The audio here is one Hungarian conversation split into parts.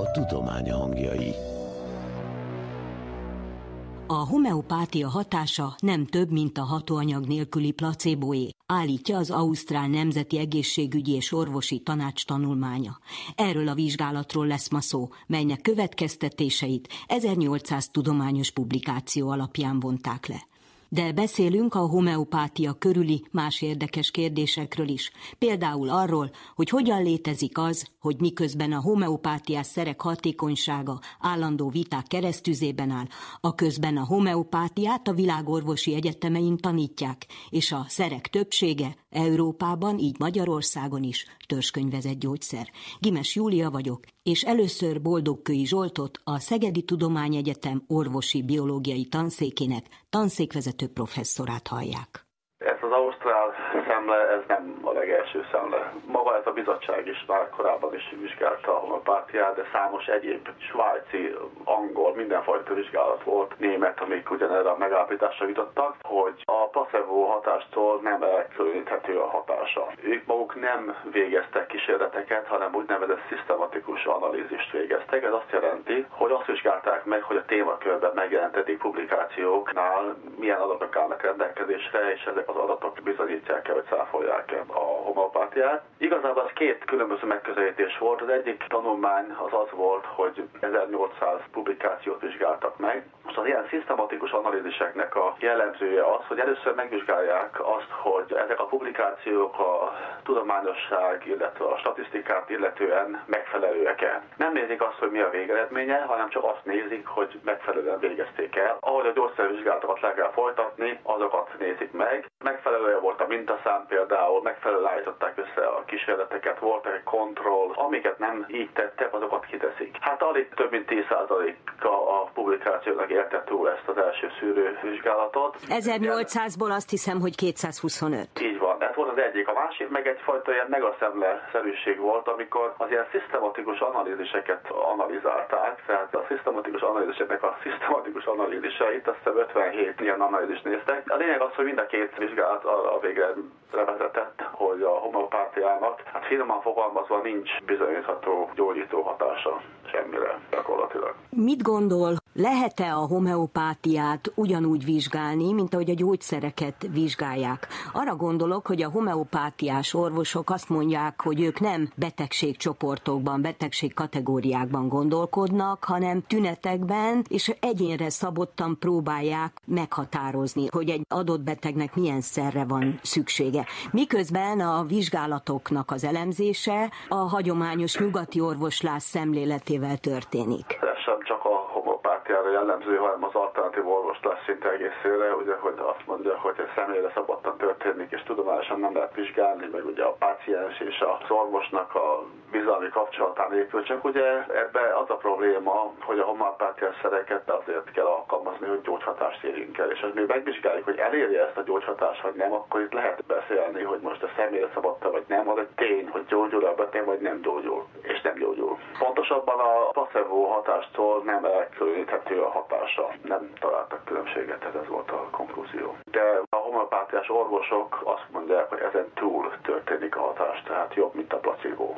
A tudomány hangjai. A homeopátia hatása nem több, mint a hatóanyag nélküli placeboé, állítja az Ausztrál Nemzeti Egészségügyi és Orvosi Tanács tanulmánya. Erről a vizsgálatról lesz ma szó, melynek következtetéseit 1800 tudományos publikáció alapján vonták le de beszélünk a homeopátia körüli más érdekes kérdésekről is. Például arról, hogy hogyan létezik az, hogy miközben a homeopátiás szerek hatékonysága állandó viták keresztüzében áll, a közben a homeopátiát a világorvosi egyetemein tanítják, és a szerek többsége Európában, így Magyarországon is törzskönyvezett gyógyszer. Gimes Júlia vagyok, és először Boldogkői Zsoltot, a Szegedi Tudományegyetem orvosi biológiai tanszékének tanszékvezető professzorát hallják. Ez az ausztrál szemle, ez nem a legelső szemle. Maga ez a bizottság is már korábban is vizsgálta a homopátiát, de számos egyéb svájci, angol, mindenfajta vizsgálat volt, német, amik ugyanerre a megállapításra jutottak, hogy a placebo hatástól nem elkülöníthető a hatása. Ők maguk nem végeztek kísérleteket, hanem úgynevezett szisztematikus analízist végeztek. Ez azt jelenti, hogy azt vizsgálták meg, hogy a témakörben megjelentetik publikációknál milyen adatok állnak rendelkezésre, és ezek az adatok bizonyítják-e, vagy cáfolják-e a homopátiát. Igazából az két különböző megközelítés volt. Az egyik tanulmány az az volt, hogy 1800 publikációt vizsgáltak meg. Most az ilyen szisztematikus analíziseknek a jellemzője az, hogy először megvizsgálják azt, hogy ezek a publikációk a tudományosság, illetve a statisztikát illetően megfelelőek-e. Nem nézik azt, hogy mi a végeredménye, hanem csak azt nézik, hogy megfelelően végezték el. Ahogy a gyógyszervizsgálatokat le kell folytatni, azokat nézik meg. Megfelelő volt a mintaszám például, megfelelően állították össze a kísérleteket, volt egy kontroll, amiket nem így tettek, azokat kiteszik. Hát alig több mint 10%-a a publikációnak élte túl ezt az első szűrővizsgálatot. 1800-ból azt hiszem, hogy 225. Így van, egyik. A másik meg egyfajta ilyen megaszemle-szerűség volt, amikor az ilyen szisztematikus analíziseket analizálták, tehát a szisztematikus analíziseknek a szisztematikus analíziseit, azt hiszem 57 ilyen analízist néztek. A lényeg az, hogy mind a két vizsgálat a végre vezetett, hogy a homopátiának, hát finoman fogalmazva nincs bizonyítható gyógyító hatása semmire gyakorlatilag. Mit gondol, lehet-e a homeopátiát ugyanúgy vizsgálni, mint ahogy a gyógyszereket vizsgálják? Arra gondolok, hogy a homeopátiás orvosok azt mondják, hogy ők nem betegségcsoportokban, betegségkategóriákban gondolkodnak, hanem tünetekben, és egyénre szabottan próbálják meghatározni, hogy egy adott betegnek milyen szerre van szüksége. Miközben a vizsgálatoknak az elemzése a hagyományos nyugati orvoslás szemléletével történik. Ez sem csak a homopátiára jellemző, hanem az alternatív orvoslás szinte egészére, ugye, hogy azt mondja, hogy ez személyre szabottan történik, és tudományosan nem lehet vizsgálni, meg ugye a páciens és az orvosnak a bizalmi kapcsolatán épül, csak ugye ebbe az a probléma, hogy a homopátiás szereket azért kell alkalmazni, hogy gyógyhatást érjünk el, és ha mi megvizsgáljuk, hogy elérje ezt a gyógyhatást, vagy nem, akkor itt lehet beszélni, hogy most a személyre szabadta, vagy nem, az egy tény, hogy gyógyul a beteg, vagy nem gyógyul, és nem gyógyul. Pontosabban a placebo hatástól nem elkülöníthető a hatása. Nem találtak különbséget, ez volt a konklúzió. De a homopátiás orvosok azt mondják, hogy ezen túl történik a hatás, tehát jobb, mint a placebo.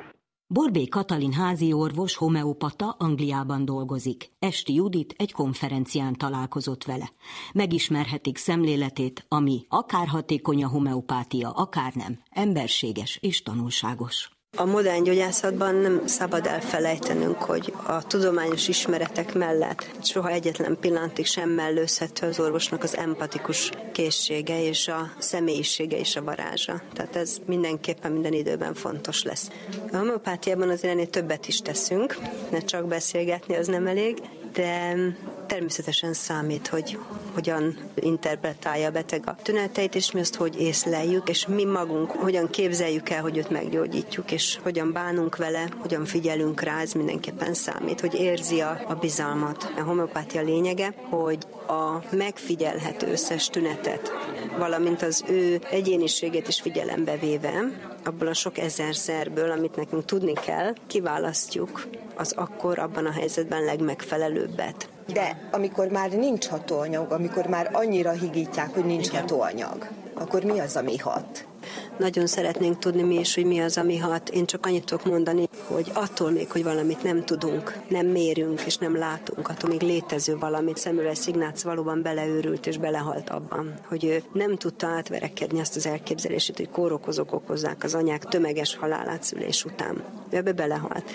Borbé Katalin házi orvos, homeopata Angliában dolgozik. Esti Judit egy konferencián találkozott vele. Megismerhetik szemléletét, ami akár hatékony a homeopátia, akár nem, emberséges és tanulságos. A modern gyógyászatban nem szabad elfelejtenünk, hogy a tudományos ismeretek mellett soha egyetlen pillanatig sem mellőzhető az orvosnak az empatikus készsége és a személyisége és a varázsa. Tehát ez mindenképpen minden időben fontos lesz. A homeopátiában azért ennél többet is teszünk, ne csak beszélgetni, az nem elég, de természetesen számít, hogy hogyan interpretálja a beteg a tüneteit, és mi azt hogy észleljük, és mi magunk hogyan képzeljük el, hogy őt meggyógyítjuk, és hogyan bánunk vele, hogyan figyelünk rá, ez mindenképpen számít, hogy érzi a, a bizalmat. A homeopátia lényege, hogy a megfigyelhető összes tünetet, valamint az ő egyéniségét is figyelembe véve, abból a sok ezer szerből, amit nekünk tudni kell, kiválasztjuk az akkor abban a helyzetben legmegfelelőbbet. De amikor már nincs hatóanyag, amikor már annyira higítják, hogy nincs Igen. hatóanyag, akkor mi az, ami hat? Nagyon szeretnénk tudni mi is, hogy mi az, ami hat. Én csak annyit tudok mondani, hogy attól még, hogy valamit nem tudunk, nem mérünk és nem látunk, attól még létező valamit. Szemüles Szignác valóban beleőrült és belehalt abban, hogy ő nem tudta átverekedni azt az elképzelését, hogy kórokozók okozzák az anyák tömeges halálát szülés után. Ő ebbe belehalt.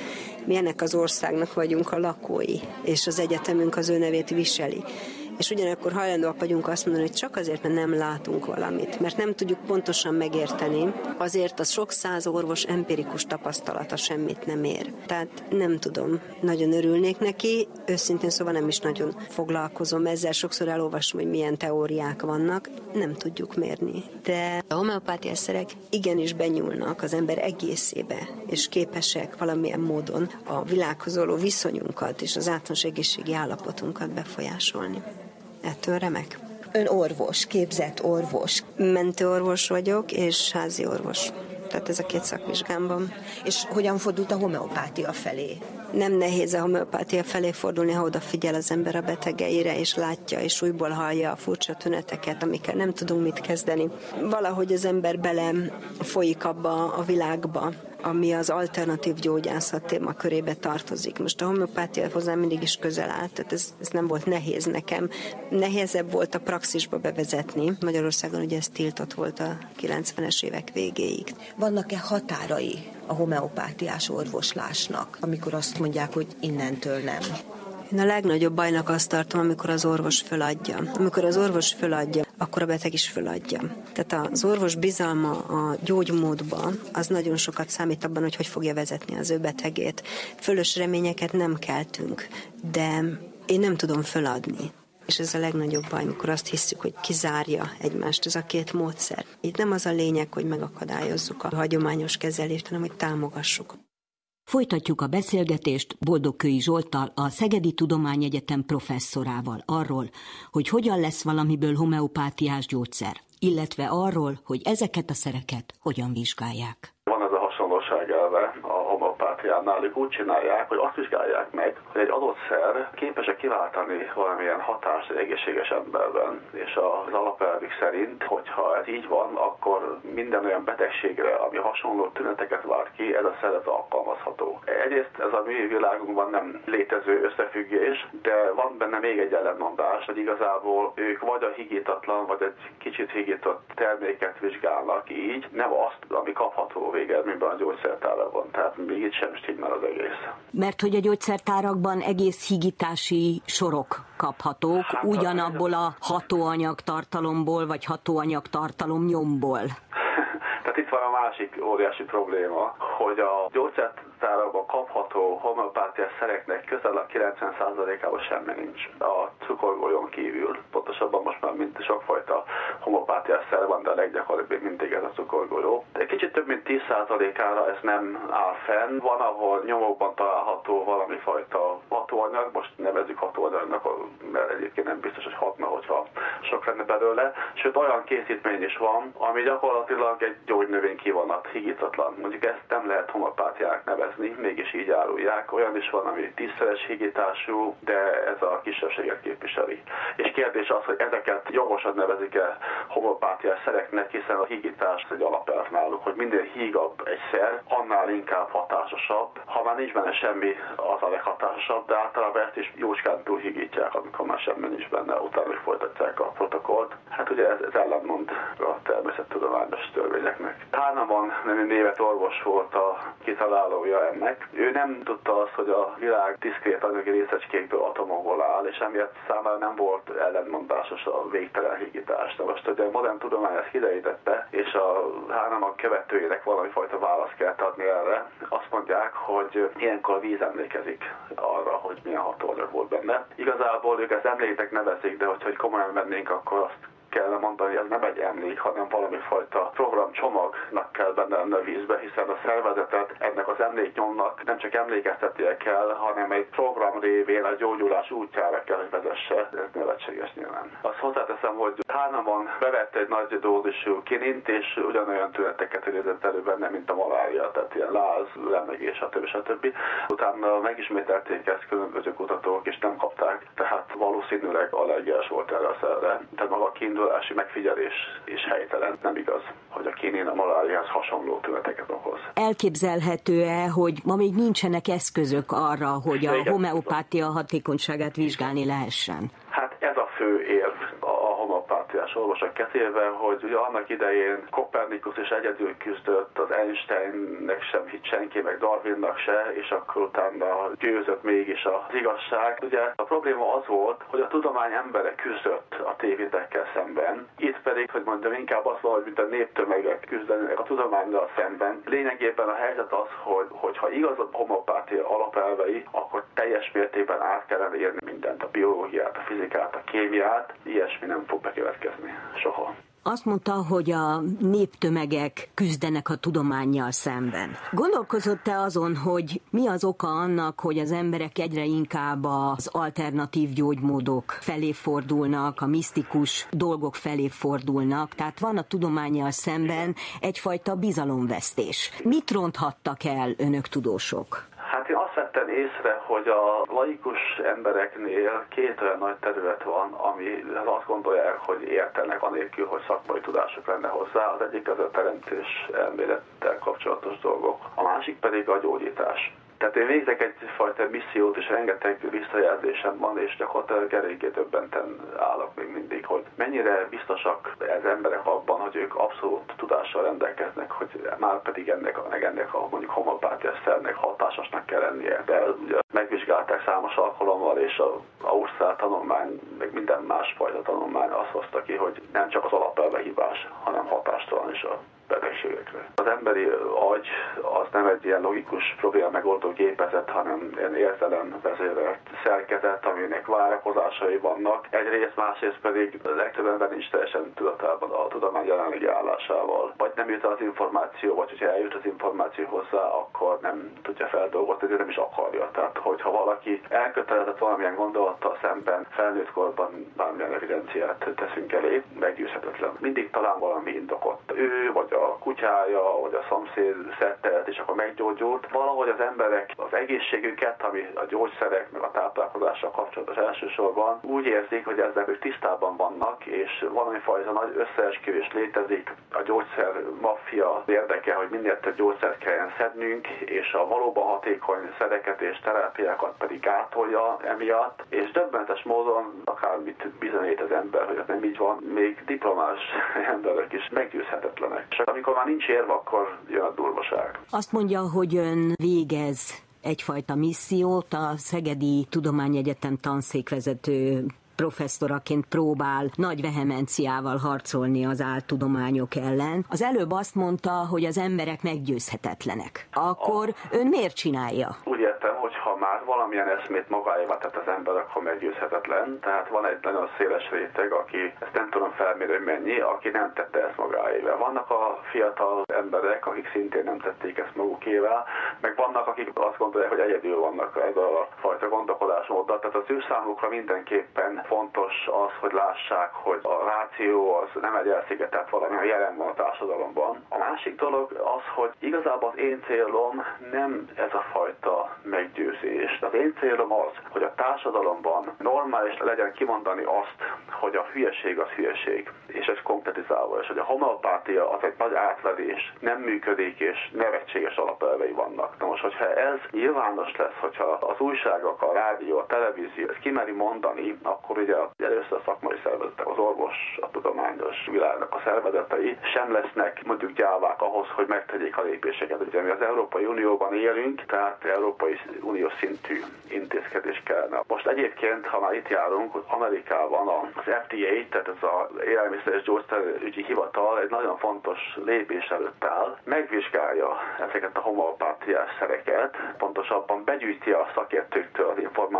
Mi ennek az országnak vagyunk a lakói, és az egyetemünk az ő nevét viseli és ugyanakkor hajlandóak vagyunk azt mondani, hogy csak azért, mert nem látunk valamit, mert nem tudjuk pontosan megérteni, azért az sok száz orvos empirikus tapasztalata semmit nem ér. Tehát nem tudom, nagyon örülnék neki, őszintén szóval nem is nagyon foglalkozom ezzel, sokszor elolvasom, hogy milyen teóriák vannak, nem tudjuk mérni. De a homeopátiás szerek igenis benyúlnak az ember egészébe, és képesek valamilyen módon a világhoz való viszonyunkat és az általános egészségi állapotunkat befolyásolni. Ettől remek. Ön orvos, képzett orvos. Mentőorvos vagyok, és házi orvos. Tehát ez a két szakvizsgámban. És hogyan fordult a homeopátia felé? Nem nehéz a homeopátia felé fordulni, ha odafigyel az ember a betegeire, és látja, és újból hallja a furcsa tüneteket, amikkel nem tudunk mit kezdeni. Valahogy az ember bele folyik abba a világba, ami az alternatív gyógyászat témakörébe tartozik. Most a homeopátia hozzám mindig is közel állt, tehát ez, ez nem volt nehéz nekem. Nehezebb volt a praxisba bevezetni. Magyarországon ugye ez tiltott volt a 90-es évek végéig. Vannak-e határai a homeopátiás orvoslásnak, amikor azt mondják, hogy innentől nem? Én a legnagyobb bajnak azt tartom, amikor az orvos föladja. Amikor az orvos föladja, akkor a beteg is föladja. Tehát az orvos bizalma a gyógymódba az nagyon sokat számít abban, hogy hogy fogja vezetni az ő betegét. Fölös reményeket nem keltünk, de én nem tudom föladni. És ez a legnagyobb baj, amikor azt hiszük, hogy kizárja egymást ez a két módszer. Itt nem az a lényeg, hogy megakadályozzuk a hagyományos kezelést, hanem hogy támogassuk. Folytatjuk a beszélgetést Boldogkői Zsolttal, a Szegedi Tudományegyetem professzorával arról, hogy hogyan lesz valamiből homeopátiás gyógyszer, illetve arról, hogy ezeket a szereket hogyan vizsgálják. Van ez a hasonlóság elve a homeopátiánál, ők úgy csinálják, hogy azt vizsgálják meg, hogy egy adott szer képes-e kiváltani valamilyen hatást egy egészséges emberben. És az alapelvük szerint, hogyha ez így van, akkor minden olyan betegségre, ami hasonló tüneteket vált ki, ez a szeret alkalmazható. Egyrészt ez a mi világunkban nem létező összefüggés, de van benne még egy ellenmondás, hogy igazából ők vagy a higítatlan, vagy egy kicsit higított terméket vizsgálnak így, nem azt, ami kapható végeredményben a gyógyszertárban. Tehát még itt sem stimmel az egész. Mert hogy a gyógyszertárakban egész higítási sorok kaphatók, hát, ugyanabból a hatóanyag tartalomból, vagy hatóanyag tartalom nyomból. Tehát itt van a másik óriási probléma, hogy a gyógyszert gyógyszertárakban kapható homeopátiás szereknek közel a 90%-ában semmi nincs a cukorgolyón kívül. Pontosabban most már mint sokfajta homeopátiás szer van, de a leggyakoribb mindig ez a cukorgolyó. De kicsit több mint 10%-ára ez nem áll fenn. Van, ahol nyomokban található valami fajta hatóanyag, most nevezzük hatóanyagnak, mert egyébként nem biztos, hogy hatna, hogyha sok lenne belőle. Sőt, olyan készítmény is van, ami gyakorlatilag egy gyógynövény kivonat, higítatlan. Mondjuk ezt nem lehet homopátiák nevezni, mégis így árulják. Olyan is van, ami tízszeres higítású, de ez a kisebbséget képviseli. És kérdés az, hogy ezeket jogosan nevezik-e homopátiás szereknek, hiszen a higítás egy alapelv náluk, hogy minden hígabb egy szer, annál inkább hatásosabb. Ha már nincs benne semmi, az a leghatásosabb, de általában ezt is jócskán túl higítják, amikor már semmi nincs benne, utána folytatják a protokollt. Hát ugye ez, ez ellentmond a természettudományos törvényeknek. Hahnemann nevű névet orvos volt a kitalálója ennek. Ő nem tudta azt, hogy a világ diszkrét anyagi részecskékből atomokból áll, és emiatt számára nem volt ellentmondásos a végtelen higítás. De most ugye a modern tudomány ezt kiderítette, és a Hahnemann követőjének valami fajta választ kell adni erre. Azt mondják, hogy ilyenkor a víz emlékezik arra, hogy milyen hatóanyag volt benne. Igazából ők ezt emléknek nevezik, de hogy, hogy komolyan vennénk, akkor azt kellene mondani, hogy ez nem egy emlék, hanem valami fajta programcsomagnak kell benne lenni a vízbe, hiszen a szervezetet ennek az emléknyomnak nem csak emlékeztetnie kell, hanem egy program révén a gyógyulás útjára kell, hogy vezesse. Ez nevetséges nyilván. Azt hozzáteszem, hogy Hánaban bevett egy nagy dózisú kinint, és ugyanolyan tüneteket idézett elő benne, mint a malária, tehát ilyen láz, lemegés, stb. stb. Utána megismételték ezt különböző kutatók, és nem kapták, tehát valószínűleg allergiás volt erre a szerre. Tehát maga a monitorálási megfigyelés is helytelen, nem igaz, hogy a kinén a maláriához hasonló tüneteket okoz. Elképzelhető-e, hogy ma még nincsenek eszközök arra, hogy a homeopátia hatékonyságát vizsgálni lehessen? Hát ez a fő érv homeopátiás orvosok kezében, hogy ugye annak idején Kopernikus is egyedül küzdött, az Einsteinnek sem hitt senki, meg Darwinnak se, és akkor utána győzött mégis az igazság. Ugye a probléma az volt, hogy a tudomány embere küzdött a tévidekkel szemben, itt pedig, hogy mondjam, inkább az volt, mint a néptömegek küzdenek a tudománynal szemben. Lényegében a helyzet az, hogy, hogy ha igaz a homopátia alapelvei, akkor teljes mértékben át kellene érni mindent, a biológiát, a fizikát, a kémiát, ilyesmi nem fog bekövetkezni soha. Azt mondta, hogy a néptömegek küzdenek a tudományjal szemben. Gondolkozott-e azon, hogy mi az oka annak, hogy az emberek egyre inkább az alternatív gyógymódok felé fordulnak, a misztikus dolgok felé fordulnak, tehát van a tudományjal szemben egyfajta bizalomvesztés. Mit ronthattak el önök tudósok? Vettem észre, hogy a laikus embereknél két olyan nagy terület van, ami azt gondolják, hogy értenek anélkül, hogy szakmai tudásuk lenne hozzá. Az egyik az a teremtés elmélettel kapcsolatos dolgok, a másik pedig a gyógyítás. Tehát én végzek egyfajta missziót, és rengeteg visszajelzésem van, és gyakorlatilag eléggé többenten állok még mindig, hogy mennyire biztosak az emberek abban, hogy ők abszolút tudással rendelkeznek, hogy már pedig ennek, ennek a mondjuk homopátiás szernek hatásosnak kell lennie. De ugye megvizsgálták számos alkalommal, és a Ausztrál tanulmány, meg minden másfajta tanulmány azt hozta ki, hogy nem csak az alapelve hibás, hanem hatástalan is a betegségekre. Az emberi agy az nem egy ilyen logikus probléma megoldó gépezet, hanem ilyen értelem vezérelt szerkezet, aminek várakozásai vannak. Egyrészt, másrészt pedig a legtöbb ember nincs teljesen tudatában a tudomány jelenlegi állásával. Vagy nem jut az információ, vagy hogyha eljut az információ hozzá, akkor nem tudja feldolgozni, nem is akarja. Tehát, hogyha valaki elkötelezett valamilyen gondolattal szemben felnőtt korban bármilyen evidenciát teszünk elé, meggyőzhetetlen. Mindig talán valami indokot. Ő vagy a kutyája, vagy a szomszéd szettelt, és akkor meggyógyult. Valahogy az emberek az egészségüket, ami a gyógyszerek, meg a táplálkozással kapcsolatos elsősorban, úgy érzik, hogy ezzel ők tisztában vannak, és valami fajta nagy összeesküvés létezik. A gyógyszer maffia érdeke, hogy minél több gyógyszert kelljen szednünk, és a valóban hatékony szereket és terápiákat pedig gátolja emiatt, és döbbentes módon akármit bizonyít az ember, hogy ez nem így van, még diplomás emberek is meggyőzhetetlenek. És amikor már nincs érve, akkor jön a durvaság. Azt mondja, hogy ön végez egyfajta missziót, a Szegedi Tudományegyetem tanszékvezető professzoraként próbál nagy vehemenciával harcolni az áltudományok ellen. Az előbb azt mondta, hogy az emberek meggyőzhetetlenek. Akkor ön miért csinálja? Úgy értem, hogy ha már valamilyen eszmét magáévá tett az ember, akkor meggyőzhetetlen. Tehát van egy nagyon széles réteg, aki, ezt nem tudom felmérni, hogy mennyi, aki nem tette ezt magáével. Vannak a fiatal emberek, akik szintén nem tették ezt magukével, meg vannak, akik azt gondolják, hogy egyedül vannak ez a fajta gondolkodásmóddal. Tehát az ő számukra mindenképpen fontos az, hogy lássák, hogy a ráció az nem egy elszigetelt valami, a jelen van a társadalomban. A másik dolog az, hogy igazából az én célom nem ez a fajta meggyőzés. Az én célom az, hogy a társadalomban normális legyen kimondani azt, hogy a hülyeség az hülyeség, és ez konkretizálva, és hogy a homeopátia az egy nagy átvedés, nem működik, és nevetséges alapelvei vannak. Na most, hogyha ez nyilvános lesz, hogyha az újságok, a rádió, a televízió ezt kimeri mondani, akkor ugye először a szakmai szervezetek, az orvos, a tudományos világnak a szervezetei sem lesznek mondjuk gyávák ahhoz, hogy megtegyék a lépéseket. Ugye mi az Európai Unióban élünk, tehát Európai Unió szintű intézkedés kellene. Most egyébként, ha már itt járunk, Amerikában az FDA, tehát ez az Élelmiszer és Gyógyszerügyi Hivatal egy nagyon fontos lépés előtt áll, megvizsgálja ezeket a homeopátiás szereket, pontosabban begyűjti a szakértőktől az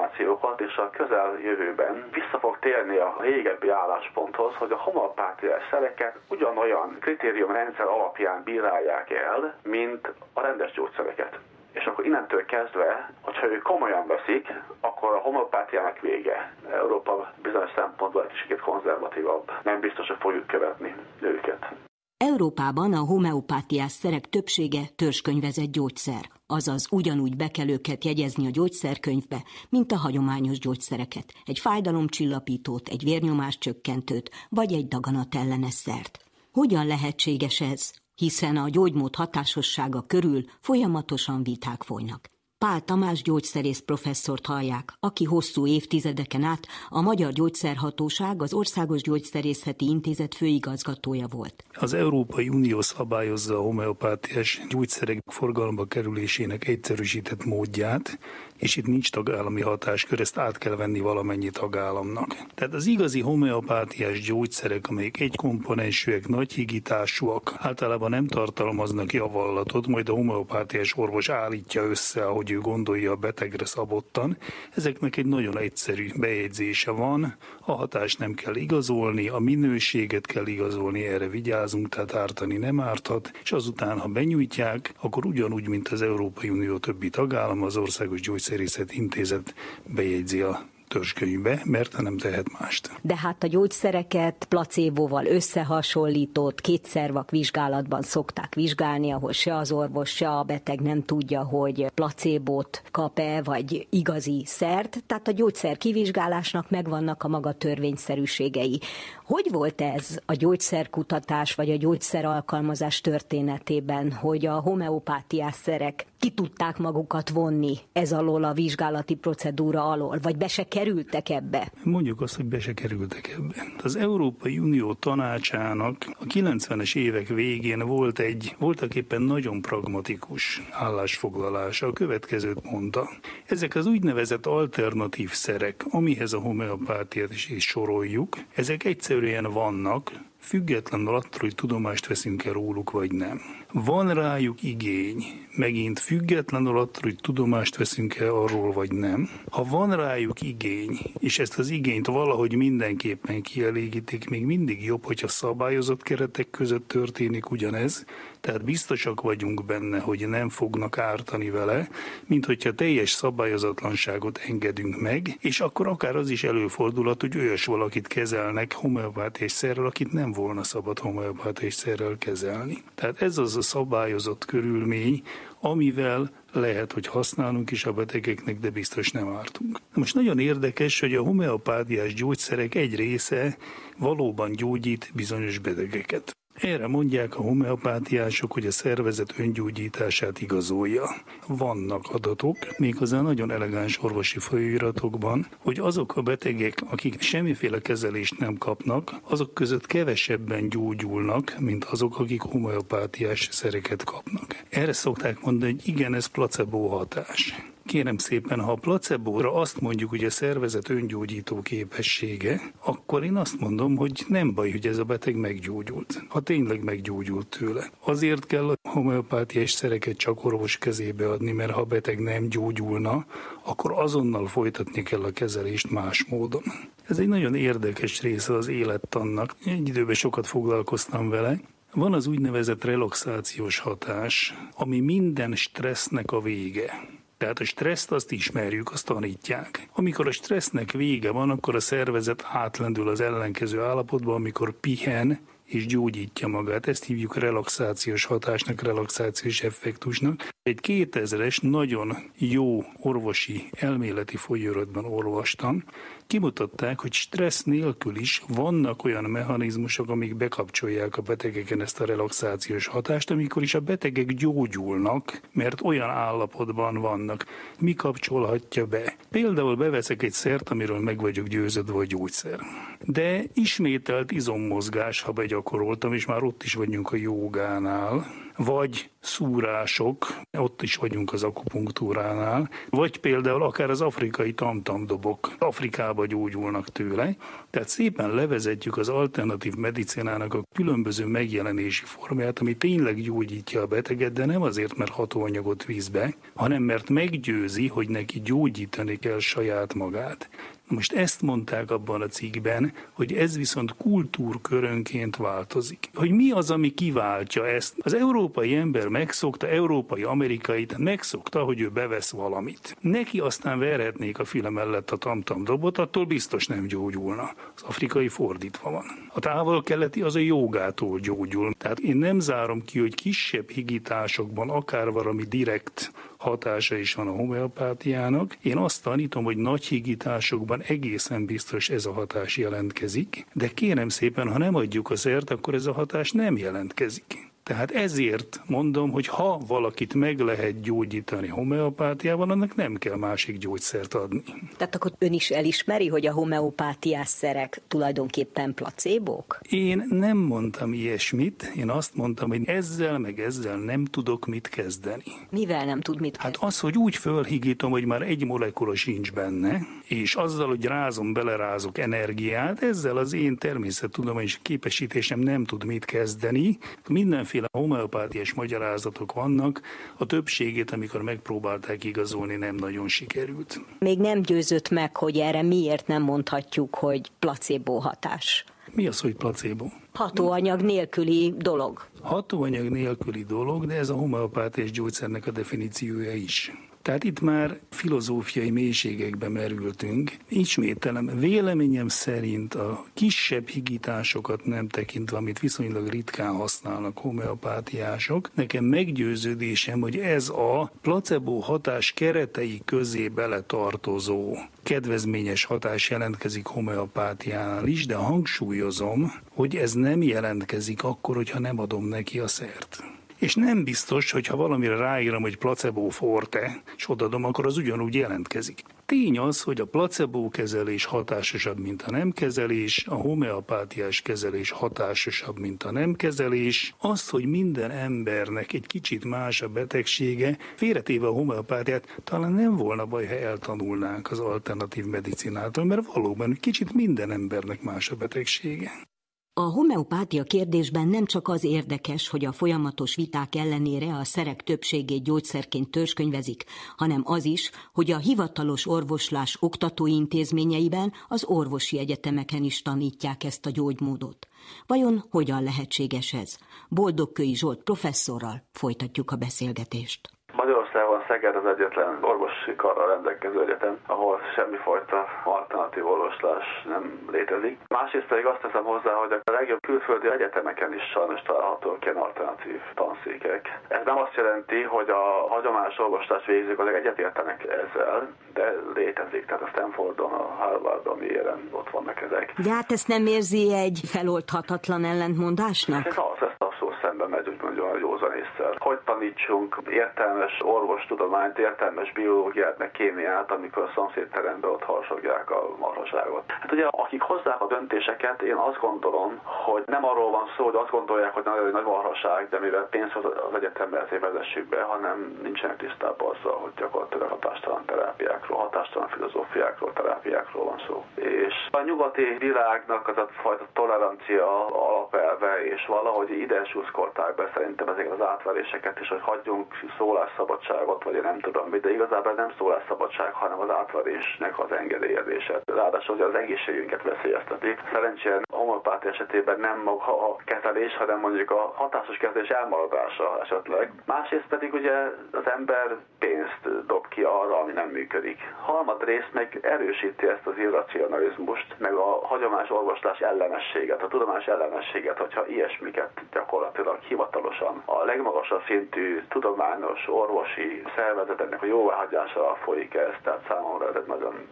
információkat, és a közeljövőben vissza fog térni a régebbi állásponthoz, hogy a homeopátiás szereket ugyanolyan kritériumrendszer alapján bírálják el, mint a rendes gyógyszereket. És akkor innentől kezdve, hogyha ők komolyan veszik, akkor a homopátiának vége. Európa bizonyos szempontból egy kicsit konzervatívabb. Nem biztos, hogy fogjuk követni őket. Európában a homeopátiás szerek többsége törzskönyvezett gyógyszer, azaz ugyanúgy be kell őket jegyezni a gyógyszerkönyvbe, mint a hagyományos gyógyszereket, egy fájdalomcsillapítót, egy vérnyomás csökkentőt, vagy egy daganatellenes szert. Hogyan lehetséges ez? Hiszen a gyógymód hatásossága körül folyamatosan viták folynak. Pál Tamás gyógyszerész professzort hallják, aki hosszú évtizedeken át a Magyar Gyógyszerhatóság, az Országos Gyógyszerészeti Intézet főigazgatója volt. Az Európai Unió szabályozza a homeopátiás gyógyszerek forgalomba kerülésének egyszerűsített módját, és itt nincs tagállami hatáskör, ezt át kell venni valamennyi tagállamnak. Tehát az igazi homeopátiás gyógyszerek, amelyek egy komponensűek, nagy higításúak, általában nem tartalmaznak javallatot, majd a homeopátiás orvos állítja össze, ahogy ő gondolja a betegre szabottan. Ezeknek egy nagyon egyszerű bejegyzése van, a hatást nem kell igazolni, a minőséget kell igazolni, erre vigyázunk, tehát ártani nem árthat, és azután, ha benyújtják, akkor ugyanúgy, mint az Európai Unió többi tagállam, az Országos Gyógyszer Gyógyszerészet Intézet bejegyzi a törzskönyvbe, mert nem tehet mást. De hát a gyógyszereket placébóval összehasonlított kétszervak vizsgálatban szokták vizsgálni, ahol se az orvos, se a beteg nem tudja, hogy placébót kap-e, vagy igazi szert. Tehát a gyógyszer kivizsgálásnak megvannak a maga törvényszerűségei. Hogy volt ez a gyógyszerkutatás, vagy a gyógyszeralkalmazás történetében, hogy a homeopátiás szerek ki tudták magukat vonni ez alól a vizsgálati procedúra alól, vagy be se kerültek ebbe? Mondjuk azt, hogy be se kerültek ebbe. Az Európai Unió tanácsának a 90-es évek végén volt egy voltak éppen nagyon pragmatikus állásfoglalása. A következőt mondta. Ezek az úgynevezett alternatív szerek, amihez a homeopátiát is, is soroljuk, ezek egyszerűen vannak, függetlenül attól, hogy tudomást veszünk-e róluk, vagy nem. Van rájuk igény, megint függetlenül attól, hogy tudomást veszünk-e arról, vagy nem. Ha van rájuk igény, és ezt az igényt valahogy mindenképpen kielégítik, még mindig jobb, hogyha szabályozott keretek között történik ugyanez, tehát biztosak vagyunk benne, hogy nem fognak ártani vele, mint hogyha teljes szabályozatlanságot engedünk meg, és akkor akár az is előfordulhat, hogy olyas valakit kezelnek homeopátiás szerrel, akit nem volna szabad homeopátiás szerrel kezelni. Tehát ez az a szabályozott körülmény, amivel lehet, hogy használunk is a betegeknek, de biztos nem ártunk. Most nagyon érdekes, hogy a homeopádiás gyógyszerek egy része valóban gyógyít bizonyos betegeket. Erre mondják a homeopátiások, hogy a szervezet öngyógyítását igazolja. Vannak adatok, méghozzá nagyon elegáns orvosi folyóiratokban, hogy azok a betegek, akik semmiféle kezelést nem kapnak, azok között kevesebben gyógyulnak, mint azok, akik homeopátiás szereket kapnak. Erre szokták mondani, hogy igen, ez placebo hatás. Kérem szépen, ha a placebóra azt mondjuk, hogy a szervezet öngyógyító képessége, akkor én azt mondom, hogy nem baj, hogy ez a beteg meggyógyult. Ha tényleg meggyógyult tőle. Azért kell a homeopátiás szereket csak orvos kezébe adni, mert ha a beteg nem gyógyulna, akkor azonnal folytatni kell a kezelést más módon. Ez egy nagyon érdekes része az élettannak. Egy időben sokat foglalkoztam vele, van az úgynevezett relaxációs hatás, ami minden stressznek a vége. Tehát a stresszt azt ismerjük, azt tanítják. Amikor a stressznek vége van, akkor a szervezet átlendül az ellenkező állapotba, amikor pihen, és gyógyítja magát. Ezt hívjuk relaxációs hatásnak, relaxációs effektusnak. Egy 2000-es nagyon jó orvosi elméleti folyóiratban olvastam, kimutatták, hogy stressz nélkül is vannak olyan mechanizmusok, amik bekapcsolják a betegeken ezt a relaxációs hatást, amikor is a betegek gyógyulnak, mert olyan állapotban vannak. Mi kapcsolhatja be? Például beveszek egy szert, amiről meg vagyok győződve, hogy gyógyszer. De ismételt izommozgás, ha begyakoroltam, és már ott is vagyunk a jogánál, vagy szúrások, ott is vagyunk az akupunktúránál, vagy például akár az afrikai tamtamdobok Afrikába gyógyulnak tőle. Tehát szépen levezetjük az alternatív medicinának a különböző megjelenési formáját, ami tényleg gyógyítja a beteget, de nem azért, mert hatóanyagot víz be, hanem mert meggyőzi, hogy neki gyógyítani kell saját magát. Most ezt mondták abban a cikkben, hogy ez viszont kultúrkörönként változik. Hogy mi az, ami kiváltja ezt? Az európai ember megszokta, európai, amerikai, megszokta, hogy ő bevesz valamit. Neki aztán verhetnék a füle mellett a tamtam dobot, attól biztos nem gyógyulna. Az afrikai fordítva van. A távol-keleti az a jogától gyógyul. Tehát én nem zárom ki, hogy kisebb higításokban akár valami direkt hatása is van a homeopátiának. Én azt tanítom, hogy nagy higításokban egészen biztos ez a hatás jelentkezik, de kérem szépen, ha nem adjuk az ért, akkor ez a hatás nem jelentkezik. Tehát ezért mondom, hogy ha valakit meg lehet gyógyítani homeopátiával, annak nem kell másik gyógyszert adni. Tehát akkor ön is elismeri, hogy a homeopátiás szerek tulajdonképpen placébók? Én nem mondtam ilyesmit, én azt mondtam, hogy ezzel meg ezzel nem tudok mit kezdeni. Mivel nem tud mit kezdeni? Hát az, hogy úgy fölhigítom, hogy már egy molekula sincs benne, és azzal, hogy rázom, belerázok energiát, ezzel az én természettudományos képesítésem nem tud mit kezdeni. Mindenféle mindenféle homeopátiás magyarázatok vannak, a többségét, amikor megpróbálták igazolni, nem nagyon sikerült. Még nem győzött meg, hogy erre miért nem mondhatjuk, hogy placebo hatás. Mi az, hogy placebo? Hatóanyag nélküli dolog. Hatóanyag nélküli dolog, de ez a homeopátiás gyógyszernek a definíciója is. Tehát itt már filozófiai mélységekbe merültünk. Ismételem, véleményem szerint a kisebb higításokat nem tekintve, amit viszonylag ritkán használnak homeopátiások, nekem meggyőződésem, hogy ez a placebo hatás keretei közé beletartozó kedvezményes hatás jelentkezik homeopátiánál is, de hangsúlyozom, hogy ez nem jelentkezik akkor, hogyha nem adom neki a szert. És nem biztos, hogy ha valamire ráírom, hogy placebo forte, és odadom, akkor az ugyanúgy jelentkezik. Tény az, hogy a placebo kezelés hatásosabb, mint a nem kezelés, a homeopátiás kezelés hatásosabb, mint a nem kezelés. Az, hogy minden embernek egy kicsit más a betegsége, félretéve a homeopátiát, talán nem volna baj, ha eltanulnánk az alternatív medicinától, mert valóban kicsit minden embernek más a betegsége. A homeopátia kérdésben nem csak az érdekes, hogy a folyamatos viták ellenére a szerek többségét gyógyszerként törzskönyvezik, hanem az is, hogy a hivatalos orvoslás oktatóintézményeiben az orvosi egyetemeken is tanítják ezt a gyógymódot. Vajon hogyan lehetséges ez? Boldogkői Zsolt professzorral folytatjuk a beszélgetést. Szeged az egyetlen orvosi karra rendelkező egyetem, ahol semmifajta alternatív orvoslás nem létezik. Másrészt pedig azt teszem hozzá, hogy a legjobb külföldi egyetemeken is sajnos találhatók ilyen alternatív tanszékek. Ez nem azt jelenti, hogy a hagyományos orvoslást végzik, azok egyetértenek ezzel, de létezik. Tehát a Stanfordon, a Harvardon, ilyen ott vannak ezek. De hát ezt nem érzi egy feloldhatatlan ellentmondásnak? Ez az, ezt abszolút szembe megy, úgy mondjam, a józan észre. Hogy tanítsunk értelmes orvostudományt, értelmes biológiát, meg kémiát, amikor a szomszédteremben ott harsogják a marhaságot. Hát ugye, akik hozzák a döntéseket, én azt gondolom, hogy nem arról van szó, hogy azt gondolják, hogy nagyon nagy marhaság, de mivel pénz az, egyetemben ezért vezessük be, hanem nincsenek tisztában azzal, hogy gyakorlatilag hatástalan terápiákról, hatástalan filozófiákról, terápiákról van szó. És a nyugati világnak az a fajta tolerancia alapelve, és valahogy ide suszkolták be szerintem ezeket az átveréseket, és hogy hagyjunk szólásszabadságot, vagy nem tudom mit, de igazából nem szólásszabadság, hanem az átverésnek az engedélyezése. Ráadásul, hogy az egészségünket veszélyezteti. Szerencsére a homopáti esetében nem maga a kezelés, hanem mondjuk a hatásos kezelés elmaradása esetleg. Másrészt pedig ugye az ember pénzt dob ki arra, ami nem működik. Harmadrészt meg erősíti ezt az irracionalizmust, meg a hagyományos orvoslás ellenességet, a tudományos ellenességet, hogyha ilyesmiket gyakorlatilag hivatalosan a legmagasabb szintű tudományos orvosi szervezeteknek a jóváhagyása folyik ez, tehát számomra ez egy nagyon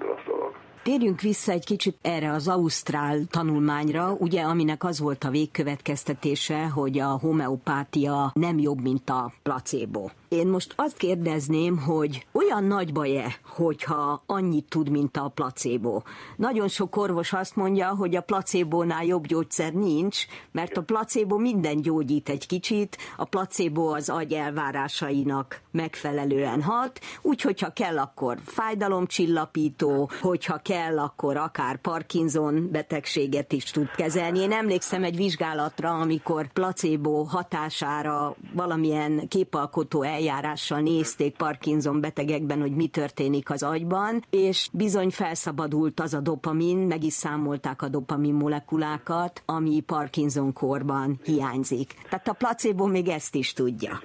rossz dolog. Térjünk vissza egy kicsit erre az ausztrál tanulmányra, ugye, aminek az volt a végkövetkeztetése, hogy a homeopátia nem jobb, mint a placebo. Én most azt kérdezném, hogy olyan nagy baj-e, hogyha annyit tud, mint a placebo? Nagyon sok orvos azt mondja, hogy a placebónál jobb gyógyszer nincs, mert a placebo minden gyógyít egy kicsit, a placebo az agy elvárásainak megfelelően hat, úgyhogy ha kell, akkor fájdalomcsillapító, hogyha kell, akkor akár Parkinson betegséget is tud kezelni. Én emlékszem egy vizsgálatra, amikor placebo hatására valamilyen képalkotó eljárással nézték Parkinson betegekben, hogy mi történik az agyban, és bizony felszabadult az a dopamin, meg is számolták a dopamin molekulákat, ami Parkinson korban hiányzik. Tehát a placebo még ezt is tudja.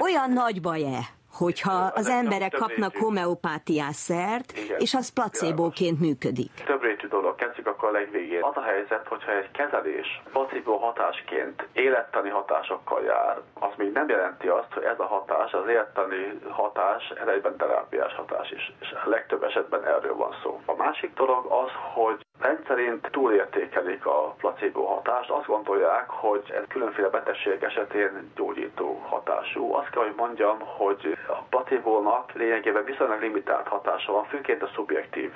Olyan nagy baj-e, hogyha az emberek kapnak homeopátiás szert, és az placebóként működik. Többrétű dolog, kezdjük akkor a legvégén. Az a helyzet, hogyha egy kezelés placebo hatásként élettani hatásokkal jár, az még nem jelenti azt, hogy ez a hatás, az élettani hatás, ez egyben terápiás hatás is. És a legtöbb esetben erről van szó. A másik dolog az, hogy rendszerint túlértékelik a placebo hatást, azt gondolják, hogy ez különféle betegségek esetén gyógyító hatású. Azt kell, hogy mondjam, hogy a placebónak lényegében viszonylag limitált hatása van, főként a szubjektív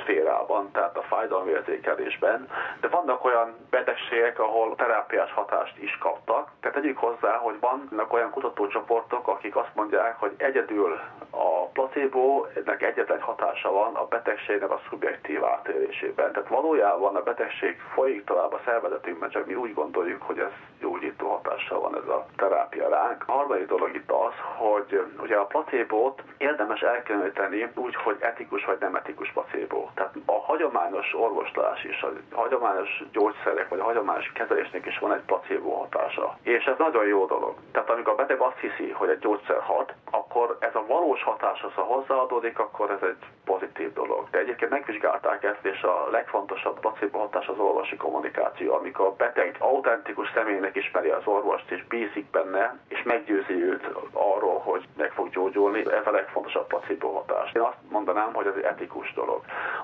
szférában, tehát a fájdalmi érzékelésben, de vannak olyan betegségek, ahol terápiás hatást is kaptak. Tehát tegyük hozzá, hogy vannak olyan kutatócsoportok, akik azt mondják, hogy egyedül a placebo ennek egyetlen hatása van a betegségnek a szubjektív átélésében. Tehát valójában a betegség folyik tovább a szervezetünkben, csak mi úgy gondoljuk, hogy ez gyógyító hatással van ez a terápia ránk. A harmadik dolog itt az, hogy ugye a placebo-t érdemes elkülöníteni úgy, hogy etikus vagy nem etikus placebo. Tehát a hagyományos orvoslás is, a hagyományos gyógyszerek vagy a hagyományos kezelésnek is van egy placebo hatása. És ez nagyon jó dolog. Tehát amikor a beteg azt hiszi, hogy egy gyógyszer hat, akkor ez a valós hatás, ha hozzáadódik, akkor ez egy pozitív dolog. De egyébként megvizsgálták ezt, és a legfontosabb placebo hatás az orvosi kommunikáció, amikor a beteg autentikus személynek ismeri az orvost, és bízik benne, és meggyőzi őt arról, hogy meg fog gyógyulni, ez a legfontosabb placebo hatás. Én azt mondanám, hogy ez egy etikus dolog.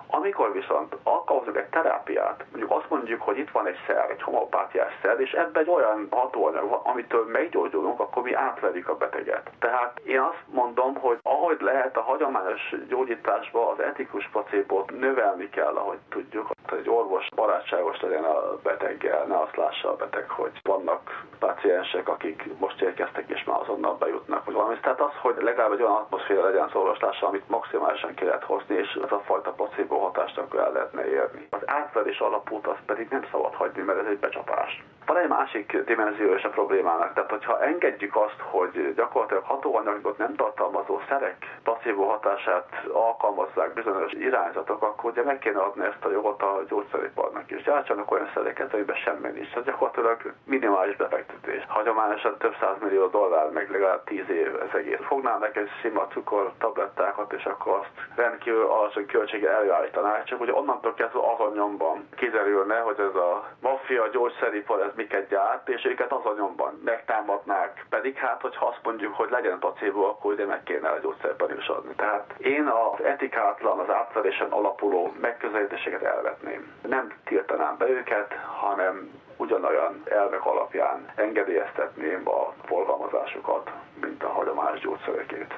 Amikor viszont alkalmazunk egy terápiát, mondjuk azt mondjuk, hogy itt van egy szer, egy homopátiás szer, és ebben egy olyan hatóanyag van, amitől meggyógyulunk, akkor mi átvedik a beteget. Tehát én azt mondom, hogy ahogy lehet a hagyományos gyógyításba az etikus placebót növelni kell, ahogy tudjuk, egy orvos barátságos legyen a beteggel, ne azt lássa a beteg, hogy vannak paciensek, akik most érkeztek és már azonnal bejutnak, vagy valami. Tehát az, hogy legalább egy olyan atmoszféra legyen az orvoslása, amit maximálisan ki lehet hozni, és ez a fajta placebo hatást akkor el lehetne érni. Az átverés alapút az pedig nem szabad hagyni, mert ez egy becsapás. Van egy másik dimenzió is a problémának, tehát hogyha engedjük azt, hogy gyakorlatilag hatóanyagot nem tartalmazó szerek placebo hatását alkalmazzák bizonyos irányzatok, akkor ugye meg kéne adni ezt a jogot a gyógyszeriparnak is. Gyártsanak olyan szereket, amiben semmi nincs. Ez gyakorlatilag minimális befektetés. Hagyományosan több millió dollár, meg legalább tíz év ez egész. Fognának egy sima cukor tablettákat, és akkor azt rendkívül alacsony költsége előállítanák, csak ugye onnantól kezdve azon nyomban kiderülne, hogy ez a maffia gyógyszeripar ez miket gyárt, és őket azon nyomban megtámadnák. Pedig hát, hogyha azt mondjuk, hogy legyen placebo, akkor ugye meg kéne a gyógyszerben is adni. Tehát én az etikátlan, az átverésen alapuló megközelítéseket elvetném. Nem tiltanám be őket, hanem ugyanolyan elvek alapján engedélyeztetném a forgalmazásukat, mint a hagyományos gyógyszerekét.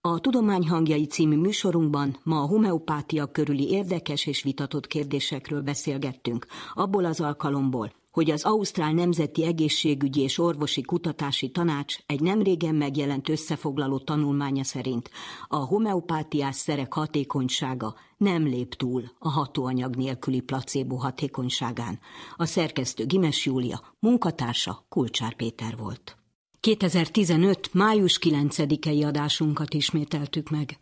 A Tudomány hangjai című műsorunkban ma a homeopátia körüli érdekes és vitatott kérdésekről beszélgettünk, abból az alkalomból, hogy az Ausztrál Nemzeti Egészségügyi és Orvosi Kutatási Tanács egy nemrégen megjelent összefoglaló tanulmánya szerint a homeopátiás szerek hatékonysága nem lép túl a hatóanyag nélküli placebo hatékonyságán. A szerkesztő Gimes Júlia, munkatársa Kulcsár Péter volt. 2015. május 9-i adásunkat ismételtük meg.